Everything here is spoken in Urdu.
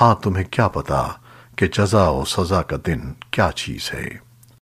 ہاں تمہیں کیا پتا کہ جزا و سزا کا دن کیا چیز ہے۔